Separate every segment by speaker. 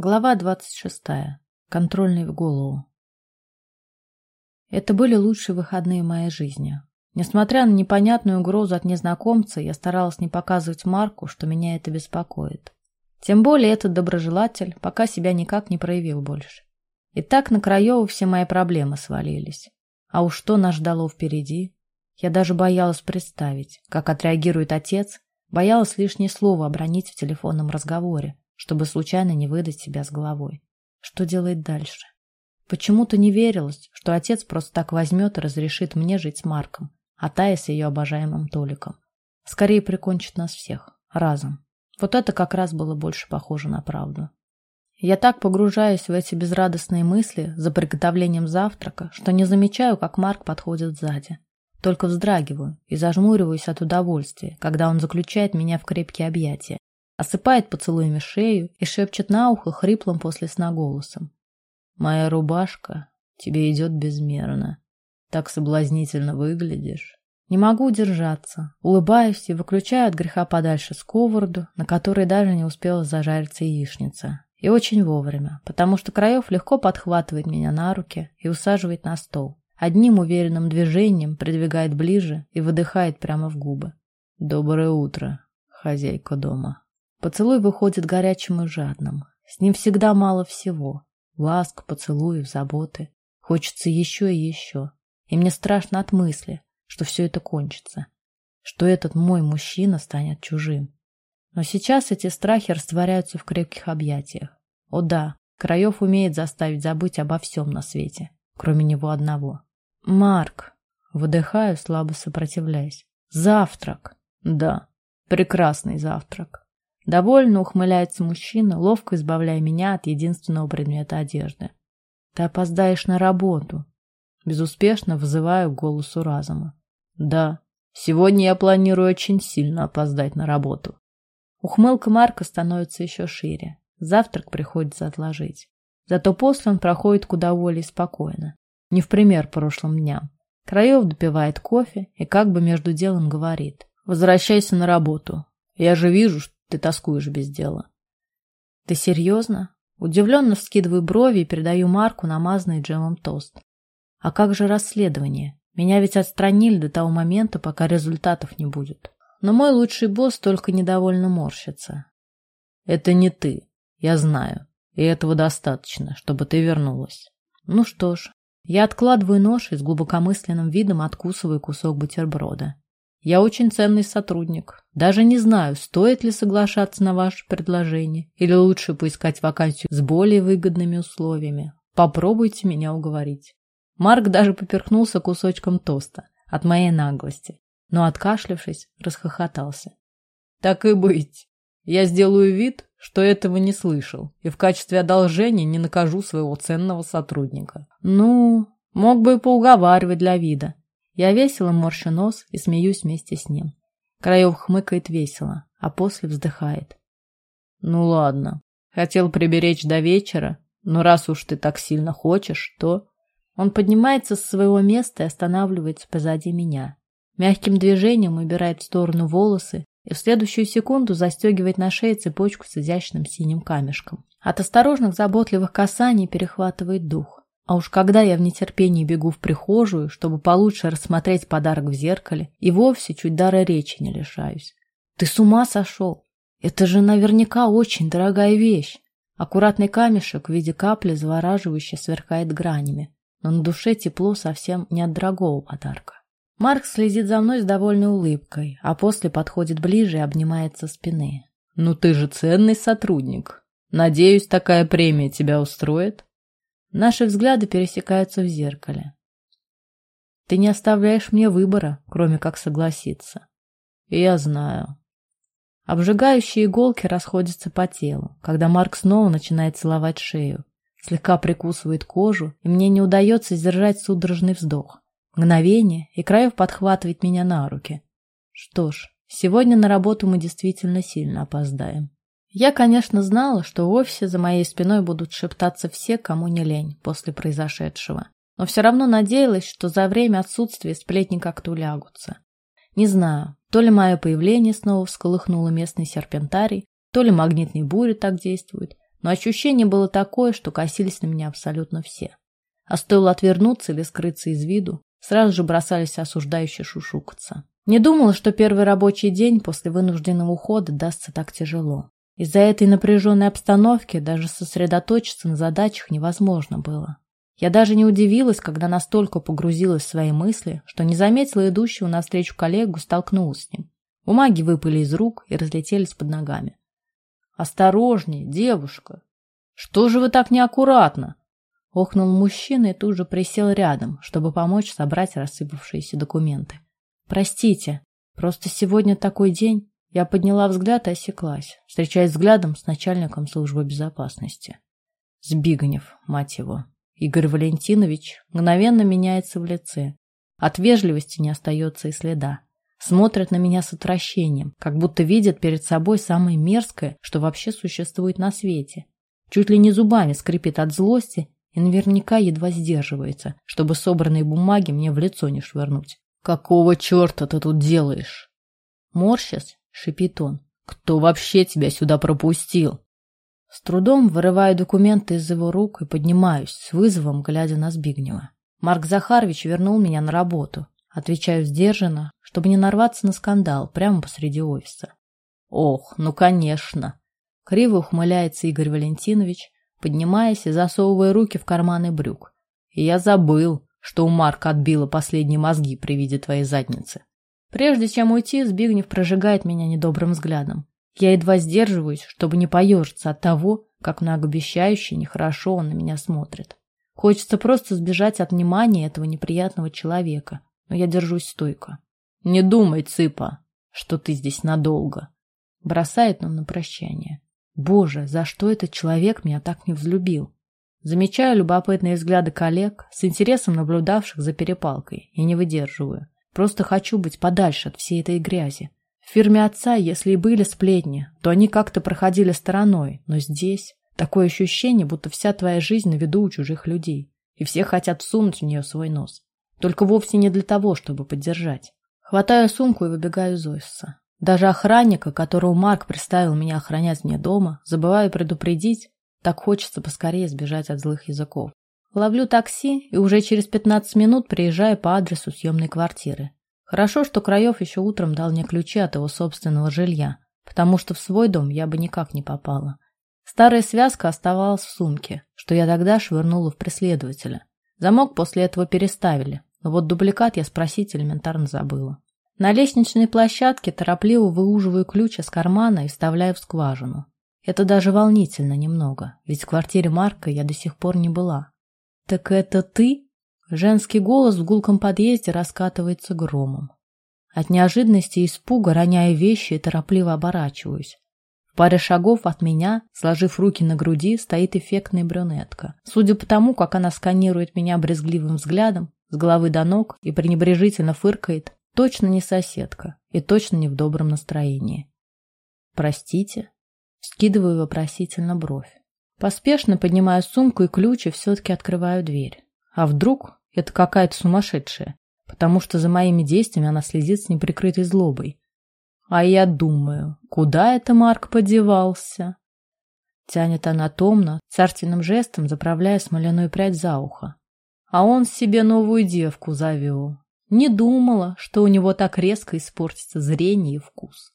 Speaker 1: Глава 26. Контрольный в голову. Это были лучшие выходные моей жизни. Несмотря на непонятную угрозу от незнакомца, я старалась не показывать Марку, что меня это беспокоит. Тем более этот доброжелатель пока себя никак не проявил больше. И так на Краеву все мои проблемы свалились. А уж что нас ждало впереди? Я даже боялась представить, как отреагирует отец, боялась лишнее слово обронить в телефонном разговоре, чтобы случайно не выдать себя с головой. Что делает дальше? Почему-то не верилось, что отец просто так возьмет и разрешит мне жить с Марком, а Тая с ее обожаемым Толиком. Скорее прикончит нас всех. Разом. Вот это как раз было больше похоже на правду. Я так погружаюсь в эти безрадостные мысли за приготовлением завтрака, что не замечаю, как Марк подходит сзади. Только вздрагиваю и зажмуриваюсь от удовольствия, когда он заключает меня в крепкие объятия, осыпает поцелуями шею и шепчет на ухо хриплым после сна голосом. «Моя рубашка тебе идет безмерно. Так соблазнительно выглядишь». Не могу удержаться, улыбаюсь и выключаю от греха подальше сковороду, на которой даже не успела зажариться яичница. И очень вовремя, потому что Краев легко подхватывает меня на руки и усаживает на стол. Одним уверенным движением придвигает ближе и выдыхает прямо в губы. «Доброе утро, хозяйка дома». Поцелуй выходит горячим и жадным. С ним всегда мало всего. Ласк, поцелуев, заботы. Хочется еще и еще. И мне страшно от мысли, что все это кончится. Что этот мой мужчина станет чужим. Но сейчас эти страхи растворяются в крепких объятиях. О да, Краев умеет заставить забыть обо всем на свете, кроме него одного. «Марк!» Выдыхаю, слабо сопротивляясь. «Завтрак!» «Да, прекрасный завтрак!» Довольно ухмыляется мужчина, ловко избавляя меня от единственного предмета одежды. Ты опоздаешь на работу. Безуспешно вызываю голосу разума. Да, сегодня я планирую очень сильно опоздать на работу. Ухмылка Марка становится еще шире. Завтрак приходится отложить. Зато после он проходит куда более спокойно. Не в пример прошлым дням. Краев допивает кофе и как бы между делом говорит. Возвращайся на работу. Я же вижу, что ты тоскуешь без дела. Ты серьезно? Удивленно вскидываю брови и передаю Марку намазанный джемом тост. А как же расследование? Меня ведь отстранили до того момента, пока результатов не будет. Но мой лучший босс только недовольно морщится. Это не ты, я знаю. И этого достаточно, чтобы ты вернулась. Ну что ж, я откладываю нож и с глубокомысленным видом откусываю кусок бутерброда. Я очень ценный сотрудник. Даже не знаю, стоит ли соглашаться на ваше предложение или лучше поискать вакансию с более выгодными условиями. Попробуйте меня уговорить. Марк даже поперхнулся кусочком тоста от моей наглости, но, откашлявшись, расхохотался. Так и быть. Я сделаю вид, что этого не слышал, и в качестве одолжения не накажу своего ценного сотрудника. Ну, мог бы и поуговаривать для вида. Я весело морщу нос и смеюсь вместе с ним. Краев хмыкает весело, а после вздыхает. Ну ладно, хотел приберечь до вечера, но раз уж ты так сильно хочешь, то... Он поднимается с своего места и останавливается позади меня. Мягким движением убирает в сторону волосы и в следующую секунду застегивает на шее цепочку с изящным синим камешком. От осторожных заботливых касаний перехватывает дух. А уж когда я в нетерпении бегу в прихожую, чтобы получше рассмотреть подарок в зеркале, и вовсе чуть дара речи не лишаюсь. Ты с ума сошел? Это же наверняка очень дорогая вещь. Аккуратный камешек в виде капли завораживающе сверкает гранями, но на душе тепло совсем не от дорогого подарка. Марк следит за мной с довольной улыбкой, а после подходит ближе и обнимает со спины. «Ну ты же ценный сотрудник. Надеюсь, такая премия тебя устроит?» Наши взгляды пересекаются в зеркале. Ты не оставляешь мне выбора, кроме как согласиться. Я знаю. Обжигающие иголки расходятся по телу, когда Марк снова начинает целовать шею, слегка прикусывает кожу, и мне не удается сдержать судорожный вздох. Мгновение, и Краев подхватывает меня на руки. Что ж, сегодня на работу мы действительно сильно опоздаем. Я, конечно, знала, что в офисе за моей спиной будут шептаться все, кому не лень после произошедшего. Но все равно надеялась, что за время отсутствия сплетни как-то улягутся. Не знаю, то ли мое появление снова всколыхнуло местный серпентарий, то ли магнитные бури так действуют, но ощущение было такое, что косились на меня абсолютно все. А стоило отвернуться или скрыться из виду, сразу же бросались осуждающие шушукаться. Не думала, что первый рабочий день после вынужденного ухода дастся так тяжело. Из-за этой напряженной обстановки даже сосредоточиться на задачах невозможно было. Я даже не удивилась, когда настолько погрузилась в свои мысли, что не заметила идущего навстречу коллегу, столкнулась с ним. Бумаги выпали из рук и разлетелись под ногами. «Осторожней, девушка! Что же вы так неаккуратно?» Охнул мужчина и тут же присел рядом, чтобы помочь собрать рассыпавшиеся документы. «Простите, просто сегодня такой день». Я подняла взгляд и осеклась, встречаясь взглядом с начальником службы безопасности. Збиганев, мать его. Игорь Валентинович мгновенно меняется в лице. От вежливости не остается и следа. Смотрит на меня с отвращением, как будто видит перед собой самое мерзкое, что вообще существует на свете. Чуть ли не зубами скрипит от злости и наверняка едва сдерживается, чтобы собранные бумаги мне в лицо не швырнуть. «Какого черта ты тут делаешь?» Морщась, шипит он. «Кто вообще тебя сюда пропустил?» С трудом вырываю документы из его рук и поднимаюсь, с вызовом глядя на Збигнева. Марк Захарович вернул меня на работу. Отвечаю сдержанно, чтобы не нарваться на скандал прямо посреди офиса. «Ох, ну конечно!» Криво ухмыляется Игорь Валентинович, поднимаясь и засовывая руки в карманы брюк. Я забыл, что у Марка отбило последние мозги при виде твоей задницы. Прежде чем уйти, Збигнев прожигает меня недобрым взглядом. Я едва сдерживаюсь, чтобы не поежиться от того, как многообещающе нехорошо он на меня смотрит. Хочется просто сбежать от внимания этого неприятного человека, но я держусь стойко. «Не думай, цыпа, что ты здесь надолго», — бросает он на прощание. Боже, за что этот человек меня так не взлюбил? Замечаю любопытные взгляды коллег, с интересом наблюдавших за перепалкой, и не выдерживаю. Просто хочу быть подальше от всей этой грязи. В фирме отца, если и были сплетни, то они как-то проходили стороной, но здесь такое ощущение, будто вся твоя жизнь на виду у чужих людей, и все хотят всунуть в нее свой нос. Только вовсе не для того, чтобы поддержать. Хватаю сумку и выбегаю из офиса. Даже охранника, которого Марк приставил меня охранять мне дома, забываю предупредить, так хочется поскорее сбежать от злых языков. Ловлю такси и уже через 15 минут приезжаю по адресу съемной квартиры. Хорошо, что Краев еще утром дал мне ключи от его собственного жилья, потому что в свой дом я бы никак не попала. Старая связка оставалась в сумке, что я тогда швырнула в преследователя. Замок после этого переставили, но вот дубликат я спросить элементарно забыла. На лестничной площадке торопливо выуживаю ключ из кармана и вставляю в скважину. Это даже волнительно немного, ведь в квартире Марка я до сих пор не была. «Так это ты?» Женский голос в гулком подъезде раскатывается громом. От неожиданности и испуга, роняя вещи, торопливо оборачиваюсь. В паре шагов от меня, сложив руки на груди, стоит эффектная брюнетка. Судя по тому, как она сканирует меня брезгливым взглядом, с головы до ног и пренебрежительно фыркает, Точно не соседка и точно не в добром настроении. «Простите?» Скидываю вопросительно бровь. Поспешно поднимаю сумку и ключ и все-таки открываю дверь. А вдруг это какая-то сумасшедшая, потому что за моими действиями она следит с неприкрытой злобой. А я думаю, куда это Марк подевался? Тянет она томно, царственным жестом заправляя смоляную прядь за ухо. А он себе новую девку завел. Не думала, что у него так резко испортится зрение и вкус.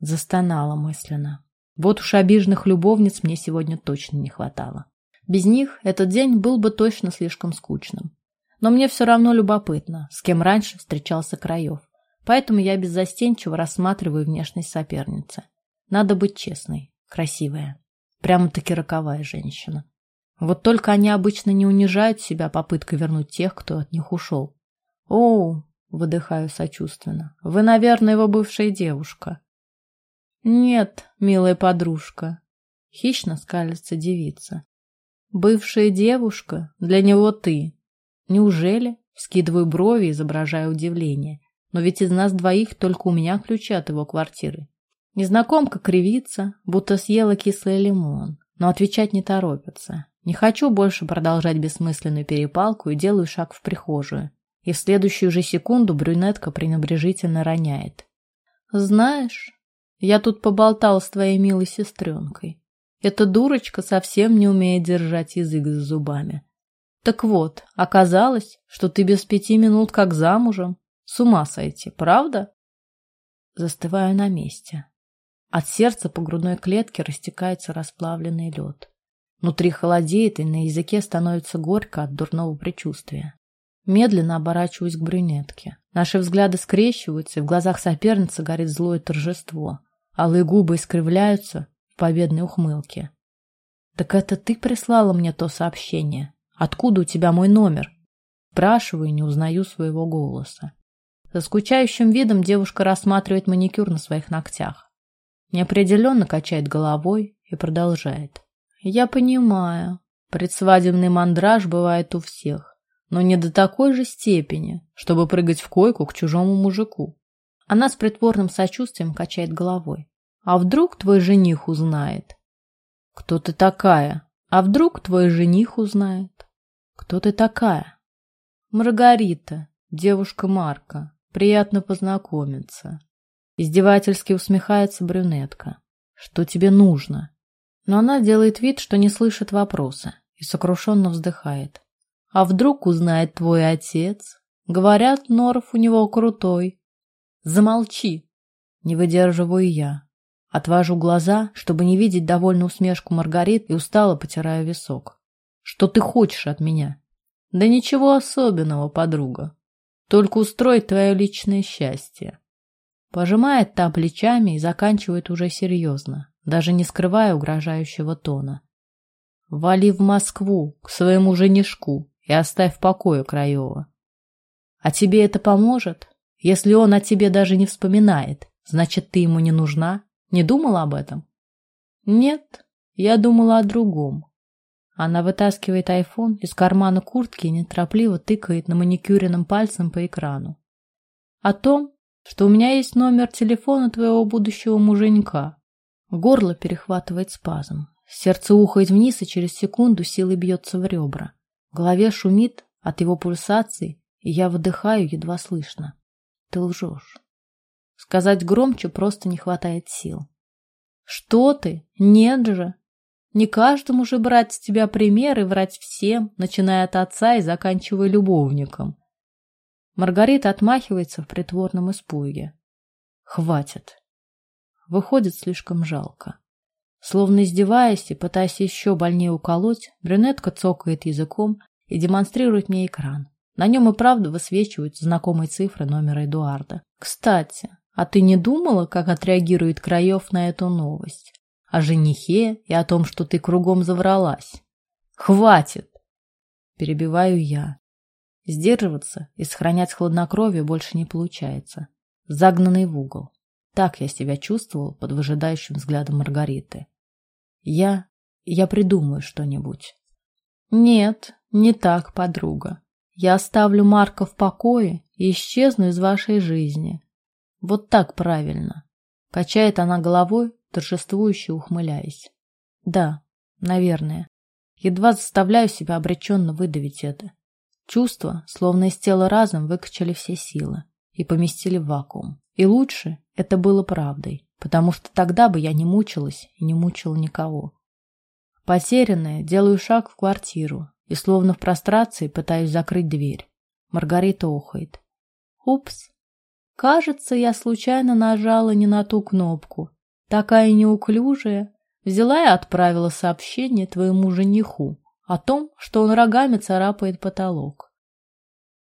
Speaker 1: Застонала мысленно. Вот уж обиженных любовниц мне сегодня точно не хватало. Без них этот день был бы точно слишком скучным. Но мне все равно любопытно, с кем раньше встречался Краев. Поэтому я беззастенчиво рассматриваю внешность соперницы. Надо быть честной, красивая. Прямо-таки роковая женщина. Вот только они обычно не унижают себя попыткой вернуть тех, кто от них ушел. «О, — выдыхаю сочувственно, — вы, наверное, его бывшая девушка». «Нет, милая подружка», — хищно скалится девица. «Бывшая девушка? Для него ты. Неужели?» — вскидываю брови, изображая удивление. «Но ведь из нас двоих только у меня ключи от его квартиры». Незнакомка кривится, будто съела кислый лимон, но отвечать не торопится. Не хочу больше продолжать бессмысленную перепалку и делаю шаг в прихожую и в следующую же секунду брюнетка пренебрежительно роняет. «Знаешь, я тут поболтал с твоей милой сестренкой. Эта дурочка совсем не умеет держать язык за зубами. Так вот, оказалось, что ты без пяти минут как замужем. С ума сойти, правда? Застываю на месте. От сердца по грудной клетке растекается расплавленный лед. Внутри холодеет, и на языке становится горько от дурного предчувствия. Медленно оборачиваюсь к брюнетке. Наши взгляды скрещиваются, и в глазах соперницы горит злое торжество. Алые губы искривляются в победной ухмылке. «Так это ты прислала мне то сообщение? Откуда у тебя мой номер?» Спрашиваю и не узнаю своего голоса. Со скучающим видом девушка рассматривает маникюр на своих ногтях. Неопределенно качает головой и продолжает. «Я понимаю, предсвадебный мандраж бывает у всех но не до такой же степени, чтобы прыгать в койку к чужому мужику. Она с притворным сочувствием качает головой. А вдруг твой жених узнает? Кто ты такая? А вдруг твой жених узнает? Кто ты такая? Маргарита, девушка Марка. Приятно познакомиться. Издевательски усмехается брюнетка. Что тебе нужно? Но она делает вид, что не слышит вопроса и сокрушенно вздыхает. А вдруг узнает твой отец? Говорят, Норов у него крутой. Замолчи. Не выдерживаю я. Отвожу глаза, чтобы не видеть довольную усмешку Маргарит и устало потираю висок. Что ты хочешь от меня? Да ничего особенного, подруга. Только устроить твое личное счастье. Пожимает та плечами и заканчивает уже серьезно, даже не скрывая угрожающего тона. Вали в Москву, к своему женишку и оставь в покое Краева. А тебе это поможет? Если он о тебе даже не вспоминает, значит, ты ему не нужна? Не думала об этом? Нет, я думала о другом. Она вытаскивает айфон из кармана куртки и неторопливо тыкает на маникюренным пальцем по экрану. О том, что у меня есть номер телефона твоего будущего муженька. Горло перехватывает спазм. Сердце ухает вниз и через секунду силой бьется в ребра. В голове шумит от его пульсаций, и я выдыхаю едва слышно. Ты лжешь. Сказать громче просто не хватает сил. Что ты? Нет же. Не каждому же брать с тебя пример и врать всем, начиная от отца и заканчивая любовником. Маргарита отмахивается в притворном испуге. Хватит. Выходит слишком жалко. Словно издеваясь и пытаясь еще больнее уколоть, брюнетка цокает языком и демонстрирует мне экран. На нем и правда высвечиваются знакомые цифры номера Эдуарда. Кстати, а ты не думала, как отреагирует Краев на эту новость? О женихе и о том, что ты кругом завралась? Хватит! Перебиваю я. Сдерживаться и сохранять хладнокровие больше не получается. Загнанный в угол. Так я себя чувствовал под выжидающим взглядом Маргариты. Я... я придумаю что-нибудь. Нет, не так, подруга. Я оставлю Марка в покое и исчезну из вашей жизни. Вот так правильно. Качает она головой, торжествующе ухмыляясь. Да, наверное. Едва заставляю себя обреченно выдавить это. Чувства, словно из тела разом, выкачали все силы и поместили в вакуум. И лучше это было правдой потому что тогда бы я не мучилась и не мучила никого. Потерянная, делаю шаг в квартиру и словно в прострации пытаюсь закрыть дверь. Маргарита охает. Упс. Кажется, я случайно нажала не на ту кнопку. Такая неуклюжая. Взяла и отправила сообщение твоему жениху о том, что он рогами царапает потолок.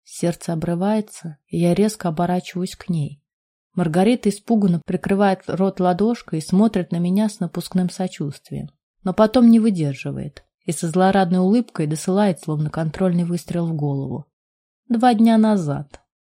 Speaker 1: Сердце обрывается, и я резко оборачиваюсь к ней. Маргарита испуганно прикрывает рот ладошкой и смотрит на меня с напускным сочувствием. Но потом не выдерживает и со злорадной улыбкой досылает, словно контрольный выстрел в голову. Два дня назад.